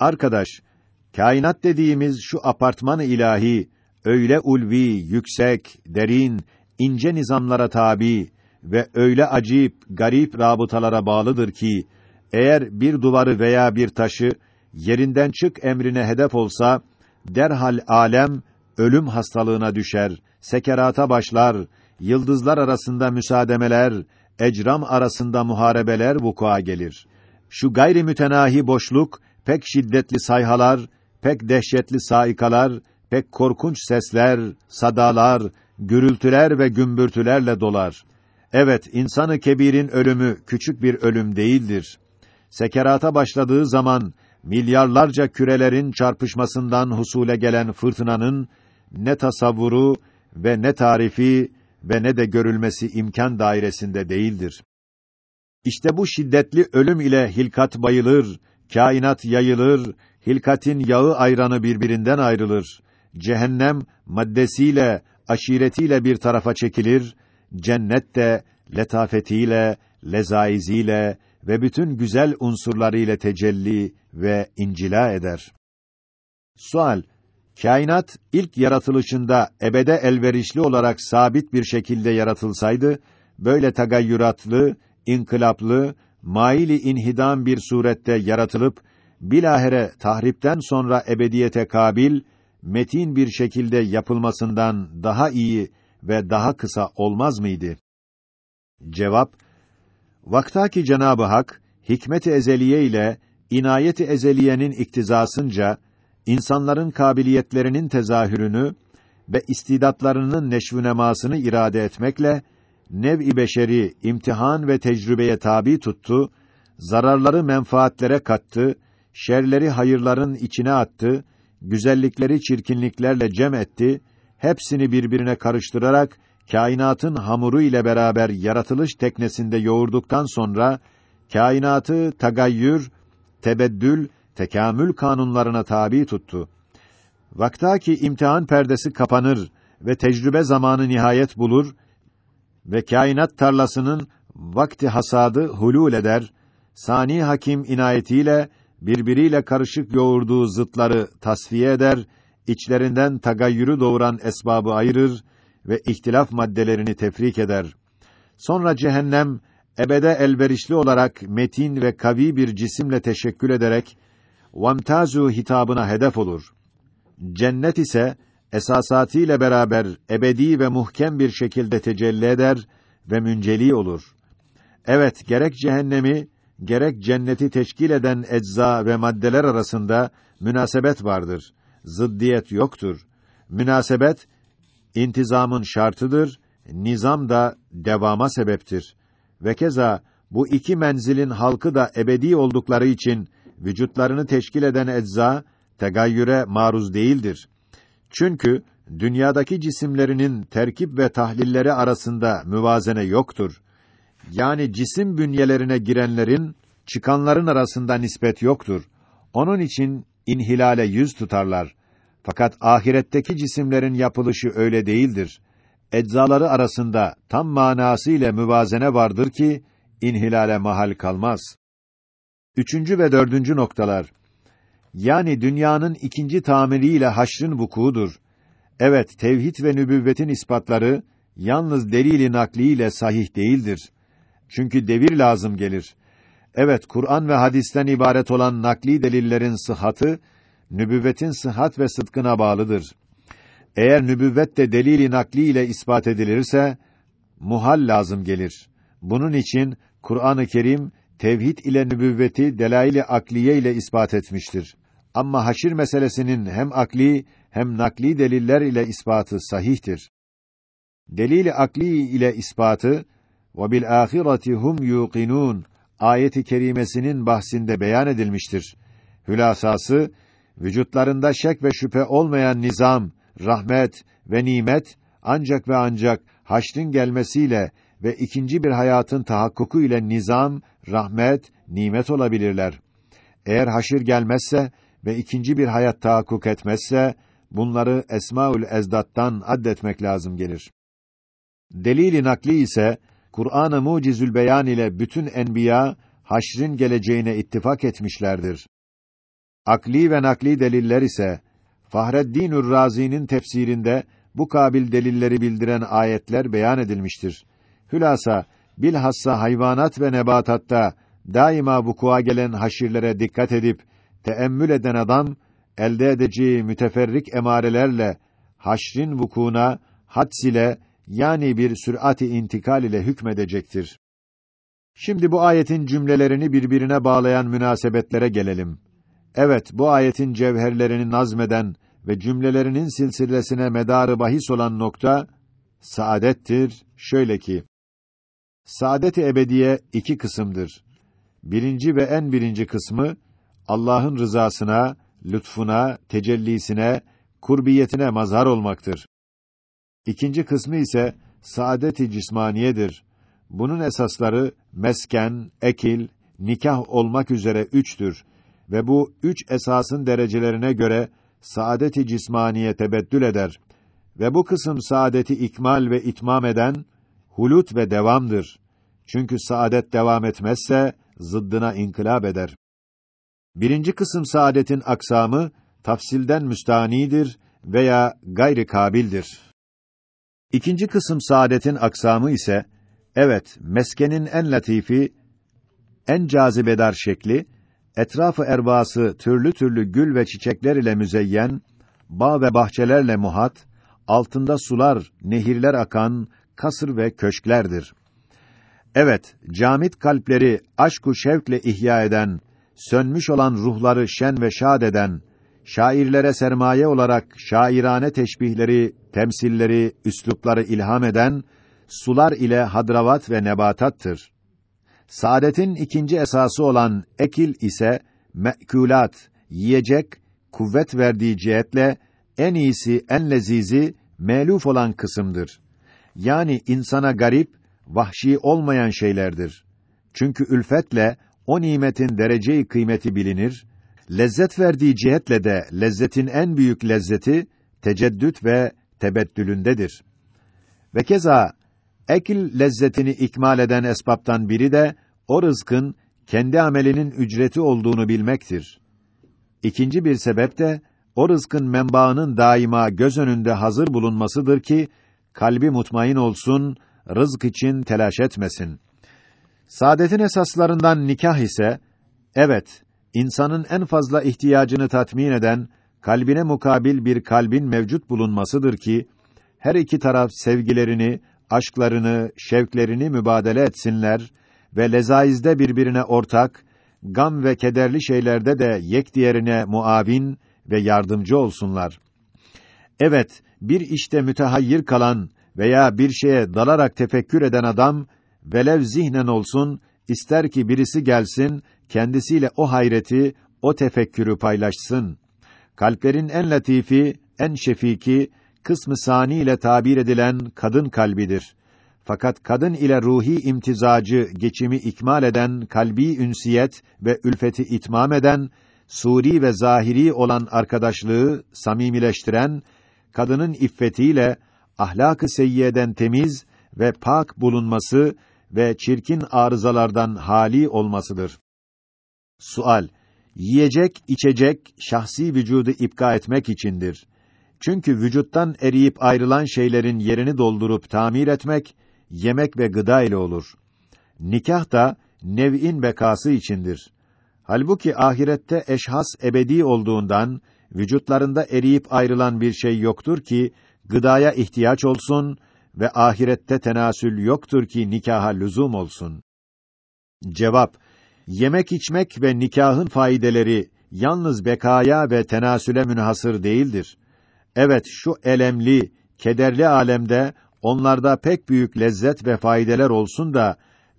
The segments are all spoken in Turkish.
Arkadaş, kainat dediğimiz şu apartman ilahi öyle ulvi, yüksek, derin, ince nizamlara tabi ve öyle acip, garip rabıtalara bağlıdır ki eğer bir duvarı veya bir taşı yerinden çık emrine hedef olsa derhal alem ölüm hastalığına düşer, sekerata başlar, yıldızlar arasında müsaademeler, ecram arasında muharebeler vukua gelir. Şu gayri mütenahi boşluk pek şiddetli sayhalar, pek dehşetli saikalar, pek korkunç sesler, sadalar, gürültüler ve gümbürtülerle dolar. Evet, insanı kebirin ölümü küçük bir ölüm değildir. Sekerata başladığı zaman milyarlarca kürelerin çarpışmasından husule gelen fırtınanın ne tasavvuru ve ne tarifi ve ne de görülmesi imkan dairesinde değildir. İşte bu şiddetli ölüm ile hilkat bayılır, kainat yayılır, hilkatin yağı ayranı birbirinden ayrılır. Cehennem maddesiyle, aşiretiyle bir tarafa çekilir, cennet de letafetiyle, lezaiziyle ve bütün güzel unsurlarıyla tecelli ve incila eder. Sual: Kainat ilk yaratılışında ebede elverişli olarak sabit bir şekilde yaratılsaydı, böyle tagayyüratlı, inkılaplı, maili inhidam bir surette yaratılıp bilahere tahripten sonra ebediyete kabil metin bir şekilde yapılmasından daha iyi ve daha kısa olmaz mıydı? Cevap: Vaktaki Cenabı Hak hikmet-i ezeliye ile inayet-i ezeliyenin iktizasınca insanların kabiliyetlerinin tezahürünü ve istidatlarının neşvünemasını irade etmekle nev-i beşeri imtihan ve tecrübeye tabi tuttu, zararları menfaatlere kattı, şerleri hayırların içine attı, güzellikleri çirkinliklerle cem etti, hepsini birbirine karıştırarak kainatın hamuru ile beraber yaratılış teknesinde yoğurduktan sonra kainatı tagayyür, tebeddül, tekamül kanunlarına tabi tuttu. Vaktaki imtihan perdesi kapanır ve tecrübe zamanı nihayet bulur ve kainat tarlasının vakti hasadı hulul eder, sani hakim inayetiyle birbiriyle karışık yoğurduğu zıtları tasfiye eder, içlerinden tagayyürü doğuran esbabı ayırır ve ihtilaf maddelerini tefrik eder. Sonra cehennem ebede elverişli olarak metin ve kavi bir cisimle teşekkül ederek vamtazu hitabına hedef olur. Cennet ise esasatıyla beraber ebedi ve muhkem bir şekilde tecelli eder ve münceli olur. Evet, gerek cehennemi, gerek cenneti teşkil eden ecza ve maddeler arasında münasebet vardır. Zıddiyet yoktur. Münasebet intizamın şartıdır, nizam da devama sebeptir. Ve keza bu iki menzilin halkı da ebedi oldukları için vücutlarını teşkil eden ecza tegayyüre maruz değildir. Çünkü dünyadaki cisimlerinin terkip ve tahlilleri arasında müvazene yoktur. Yani cisim bünyelerine girenlerin çıkanların arasında nispet yoktur. Onun için inhilale yüz tutarlar. Fakat ahiretteki cisimlerin yapılışı öyle değildir. Eczaları arasında tam manasıyla müvazene vardır ki inhilale mahal kalmaz. Üçüncü ve dördüncü noktalar. Yani dünyanın ikinci tamiriyle haşrın vukuudur. Evet, tevhid ve nübüvvetin ispatları yalnız delili nakliyle sahih değildir. Çünkü devir lazım gelir. Evet, Kur'an ve hadisten ibaret olan nakli delillerin sıhhatı nübüvvetin sıhhat ve sıdkına bağlıdır. Eğer nübüvvet de delili nakli ile ispat edilirse muhal lazım gelir. Bunun için Kur'an-ı Kerim tevhid ile nübüvveti delail-i akliye ile ispat etmiştir. Ama haşir meselesinin hem akli hem nakli deliller ile ispatı sahihtir. Delil-i akli ile ispatı ve bil ahireti hum yuqinun ayeti kerimesinin bahsinde beyan edilmiştir. Hülasası vücutlarında şek ve şüphe olmayan nizam, rahmet ve nimet ancak ve ancak haşrin gelmesiyle ve ikinci bir hayatın tahakkuku ile nizam, rahmet, nimet olabilirler. Eğer haşir gelmezse ve ikinci bir hayat tahakkuk etmezse bunları Esmaül Ezdat'tan addetmek lazım gelir. Delili nakli ise Kur'an-ı Mucizül Beyan ile bütün enbiya haşrin geleceğine ittifak etmişlerdir. Akli ve nakli deliller ise Fahreddin Razi'nin tefsirinde bu kabil delilleri bildiren ayetler beyan edilmiştir. Hülasa bilhassa hayvanat ve nebatatta daima vukua gelen haşirlere dikkat edip teemmül eden adam elde edeceği müteferrik emarelerle haşrin vukuuna hads ile yani bir sürati intikal ile hükmedecektir. Şimdi bu ayetin cümlelerini birbirine bağlayan münasebetlere gelelim. Evet, bu ayetin cevherlerini nazmeden ve cümlelerinin silsilesine medarı bahis olan nokta saadettir. Şöyle ki Saadet-i ebediye iki kısımdır. Birinci ve en birinci kısmı Allah'ın rızasına, lütfuna, tecellisine, kurbiyetine mazhar olmaktır. İkinci kısmı ise saadet-i cismaniyedir. Bunun esasları mesken, ekil, nikah olmak üzere üçtür ve bu üç esasın derecelerine göre saadet-i cismaniye tebeddül eder ve bu kısım saadeti ikmal ve itmam eden hulut ve devamdır. Çünkü saadet devam etmezse zıddına inkılap eder. Birinci kısım saadetin aksamı tafsilden müstanidir veya gayri kabildir. İkinci kısım saadetin aksamı ise evet meskenin en latifi, en cazibedar şekli, etrafı erbası türlü türlü gül ve çiçekler ile müzeyyen, bağ ve bahçelerle muhat, altında sular, nehirler akan kasır ve köşklerdir. Evet, camit kalpleri aşk-ı şevkle ihya eden, sönmüş olan ruhları şen ve şad eden, şairlere sermaye olarak şairane teşbihleri, temsilleri, üslupları ilham eden sular ile hadravat ve nebatattır. Saadetin ikinci esası olan ekil ise mekûlat, yiyecek, kuvvet verdiği cihetle en iyisi, en lezizi, meluf olan kısımdır. Yani insana garip, vahşi olmayan şeylerdir. Çünkü ülfetle o nimetin dereceyi kıymeti bilinir. Lezzet verdiği cihetle de lezzetin en büyük lezzeti teceddüt ve tebettülündedir. Ve keza ekil lezzetini ikmal eden esbaptan biri de o rızkın kendi amelinin ücreti olduğunu bilmektir. İkinci bir sebep de o rızkın menbaının daima göz önünde hazır bulunmasıdır ki kalbi mutmain olsun, rızk için telaş etmesin. Saadetin esaslarından nikah ise evet, insanın en fazla ihtiyacını tatmin eden kalbine mukabil bir kalbin mevcut bulunmasıdır ki her iki taraf sevgilerini, aşklarını, şevklerini mübadele etsinler ve lezaizde birbirine ortak, gam ve kederli şeylerde de yek diğerine muavin ve yardımcı olsunlar. Evet, bir işte mütehayyir kalan veya bir şeye dalarak tefekkür eden adam velev zihnen olsun ister ki birisi gelsin kendisiyle o hayreti, o tefekkürü paylaşsın. Kalplerin en latifi, en şefiki, kısmı sani ile tabir edilen kadın kalbidir. Fakat kadın ile ruhi imtizacı, geçimi ikmal eden kalbi ünsiyet ve ülfeti itmam eden, suri ve zahiri olan arkadaşlığı samimileştiren, kadının iffetiyle ahlak-ı seyyiyeden temiz ve pak bulunması ve çirkin arızalardan hali olmasıdır. Sual: Yiyecek, içecek şahsi vücudu ipka etmek içindir. Çünkü vücuttan eriyip ayrılan şeylerin yerini doldurup tamir etmek yemek ve gıda ile olur. Nikah da nev'in bekası içindir. Halbuki ahirette eşhas ebedi olduğundan vücutlarında eriyip ayrılan bir şey yoktur ki gıdaya ihtiyaç olsun ve ahirette tenasül yoktur ki nikaha lüzum olsun. Cevap: Yemek içmek ve nikahın faydeleri yalnız bekaya ve tenasüle münhasır değildir. Evet, şu elemli, kederli alemde onlarda pek büyük lezzet ve faydeler olsun da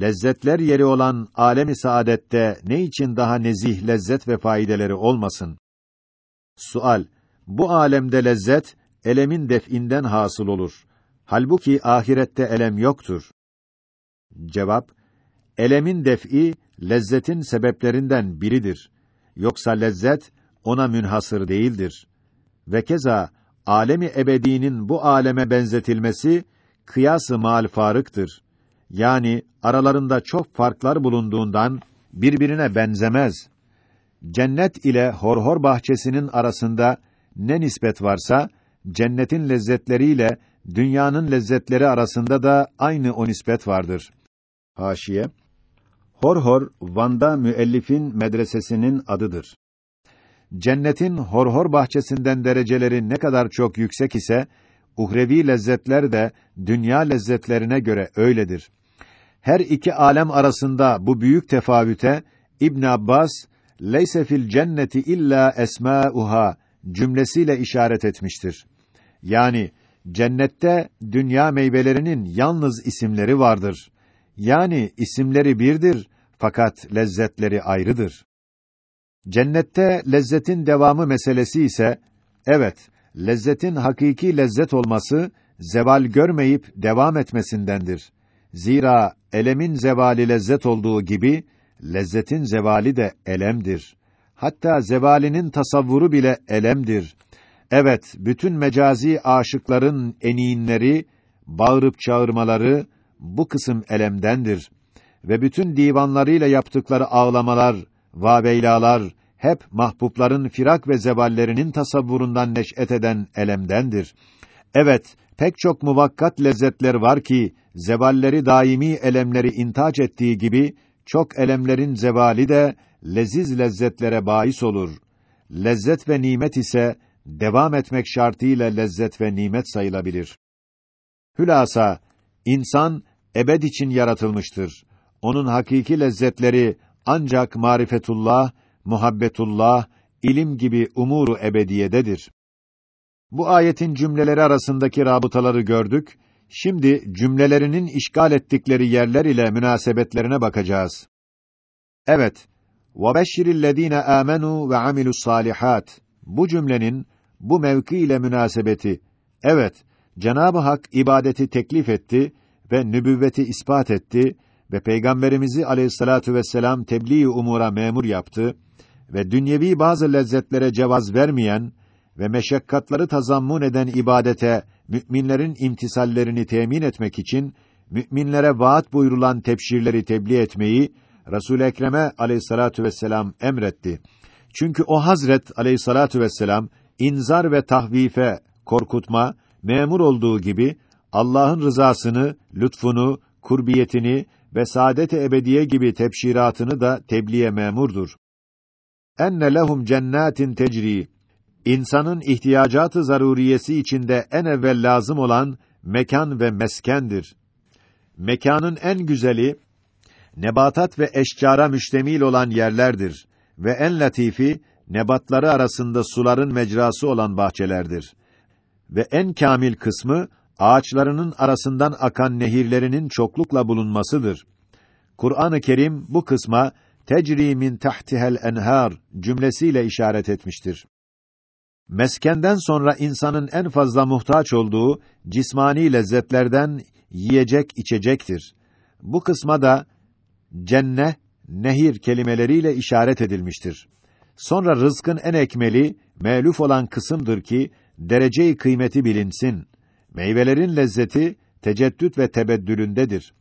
lezzetler yeri olan alemi saadette ne için daha nezih lezzet ve faydeleri olmasın? Sual: Bu alemde lezzet elemin def'inden hasıl olur. Halbuki ahirette elem yoktur. Cevap: Elemin def'i lezzetin sebeplerinden biridir. Yoksa lezzet ona münhasır değildir. Ve keza alemi ebedinin bu aleme benzetilmesi kıyası mal farıktır. Yani aralarında çok farklar bulunduğundan birbirine benzemez. cennet ile horhor bahçesinin arasında ne nispet varsa, cennetin lezzetleriyle dünyanın lezzetleri arasında da aynı o nispet vardır. Haşiye Horhor, Van'da müellifin medresesinin adıdır. Cennetin horhor bahçesinden dereceleri ne kadar çok yüksek ise, uhrevi lezzetler de dünya lezzetlerine göre öyledir. Her iki alem arasında bu büyük tefavüte İbn Abbas "Leyse fil cenneti illa esma'uha" cümlesiyle işaret etmiştir. Yani cennette dünya meyvelerinin yalnız isimleri vardır. Yani isimleri birdir fakat lezzetleri ayrıdır. Cennette lezzetin devamı meselesi ise evet, lezzetin hakiki lezzet olması zeval görmeyip devam etmesindendir. Zira elemin zevali lezzet olduğu gibi lezzetin zevali de elemdir. Hatta zevalinin tasavvuru bile elemdir. Evet, bütün mecazi aşıkların eniğinleri, bağırıp çağırmaları bu kısım elemdendir. Ve bütün divanlarıyla yaptıkları ağlamalar, vaveylalar hep mahbubların firak ve zevallerinin tasavvurundan neş'et eden elemdendir. Evet, pek çok muvakkat lezzetler var ki zevalleri daimi elemleri intaç ettiği gibi çok elemlerin zevali de leziz lezzetlere bahis olur. Lezzet ve nimet ise devam etmek şartıyla lezzet ve nimet sayılabilir. Hülasa insan ebed için yaratılmıştır. Onun hakiki lezzetleri ancak marifetullah, muhabbetullah, ilim gibi umuru ebediyededir. Bu ayetin cümleleri arasındaki rabıtaları gördük. Şimdi cümlelerinin işgal ettikleri yerler ile münasebetlerine bakacağız. Evet, وَبَشِّرِ الَّذ۪ينَ آمَنُوا وَعَمِلُوا الصَّالِحَاتِ Bu cümlenin bu mevki ile münasebeti. Evet, Cenab-ı Hak ibadeti teklif etti ve nübüvveti ispat etti ve peygamberimizi Aleyhissalatu vesselam tebliğ umura memur yaptı ve dünyevi bazı lezzetlere cevaz vermeyen ve meşakkatları tazammun eden ibadete müminlerin imtisallerini temin etmek için müminlere vaat buyurulan tebşirleri tebliğ etmeyi Resul Ekrem'e Aleyhissalatu vesselam emretti. Çünkü o Hazret Aleyhissalatu vesselam inzar ve tahvife, korkutma memur olduğu gibi Allah'ın rızasını, lütfunu, kurbiyetini ve saadet-i ebediye gibi tebşiratını da tebliğe memurdur. Enne lehum cennetin tecri insanın ihtiyacatı zaruriyesi içinde en evvel lazım olan mekan ve meskendir. Mekanın en güzeli nebatat ve eşcara müştemil olan yerlerdir ve en latifi nebatları arasında suların mecrası olan bahçelerdir. Ve en kamil kısmı ağaçlarının arasından akan nehirlerinin çoklukla bulunmasıdır. Kur'an-ı Kerim bu kısma tecri min tahtihel enhar cümlesiyle işaret etmiştir. Meskenden sonra insanın en fazla muhtaç olduğu cismani lezzetlerden yiyecek içecektir. Bu kısma da cenne, nehir kelimeleriyle işaret edilmiştir. Sonra rızkın en ekmeli, meluf olan kısımdır ki dereceyi kıymeti bilinsin. Meyvelerin lezzeti teceddüt ve tebeddülündedir.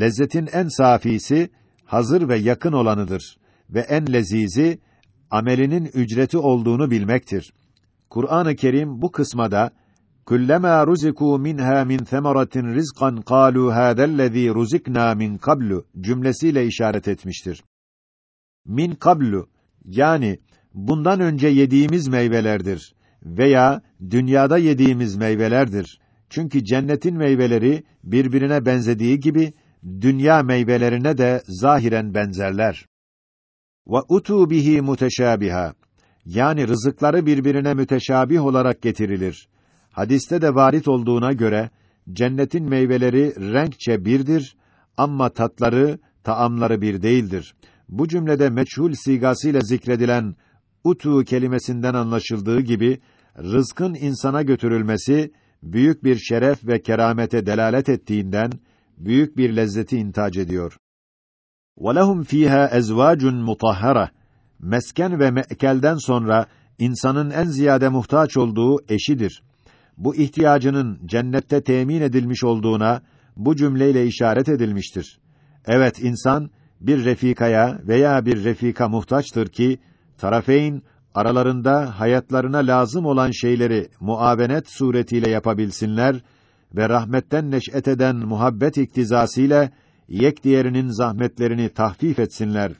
Lezzetin en safisi hazır ve yakın olanıdır ve en lezizi amelinin ücreti olduğunu bilmektir. Kur'an-ı Kerim bu kısmada kullama ruziku minha min semeratin rizqan qalu hada'llezî ruzikna min qablu cümlesiyle işaret etmiştir. Min qablu yani bundan önce yediğimiz meyvelerdir veya dünyada yediğimiz meyvelerdir. Çünkü cennetin meyveleri birbirine benzediği gibi dünya meyvelerine de zahiren benzerler. Ve utu bihi muteşabiha. Yani rızıkları birbirine müteşabih olarak getirilir. Hadiste de varit olduğuna göre cennetin meyveleri renkçe birdir ama tatları, taamları bir değildir Bu cümlede meçhul sigasıyla zikredilen utu kelimesinden anlaşıldığı gibi rızkın insana götürülmesi büyük bir şeref ve keramete delalet ettiğinden büyük bir lezzeti intac ediyor. وَلَهُمْ فِيهَا اَزْوَاجٌ مُطَهَّرَةٌ Mesken ve mekelden sonra insanın en ziyade muhtaç olduğu eşidir. Bu ihtiyacının cennette temin edilmiş olduğuna bu cümleyle işaret edilmiştir. Evet insan bir refikaya veya bir refika muhtaçtır ki tarafeyn aralarında hayatlarına lazım olan şeyleri muavenet suretiyle yapabilsinler ve rahmetten neş'et eden muhabbet iktizasıyla yek diğerinin zahmetlerini tahfif etsinler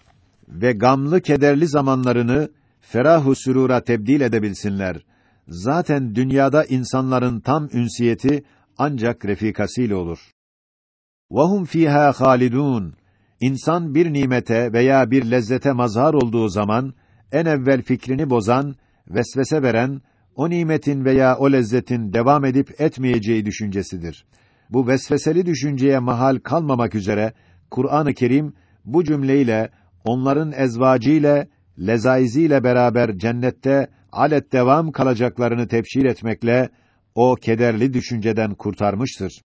ve gamlı kederli zamanlarını ferahu sürura tebdil edebilsinler. Zaten dünyada insanların tam ünsiyeti ancak refikasıyla olur. Vahum fiha halidun. İnsan bir nimete veya bir lezzete mazhar olduğu zaman en evvel fikrini bozan, vesvese veren o nimetin veya o lezzetin devam edip etmeyeceği düşüncesidir. Bu vesveseli düşünceye mahal kalmamak üzere Kur'an-ı Kerim bu cümleyle onların ezvacıyla lezaiziyle beraber cennette alet devam kalacaklarını tefsir etmekle o kederli düşünceden kurtarmıştır.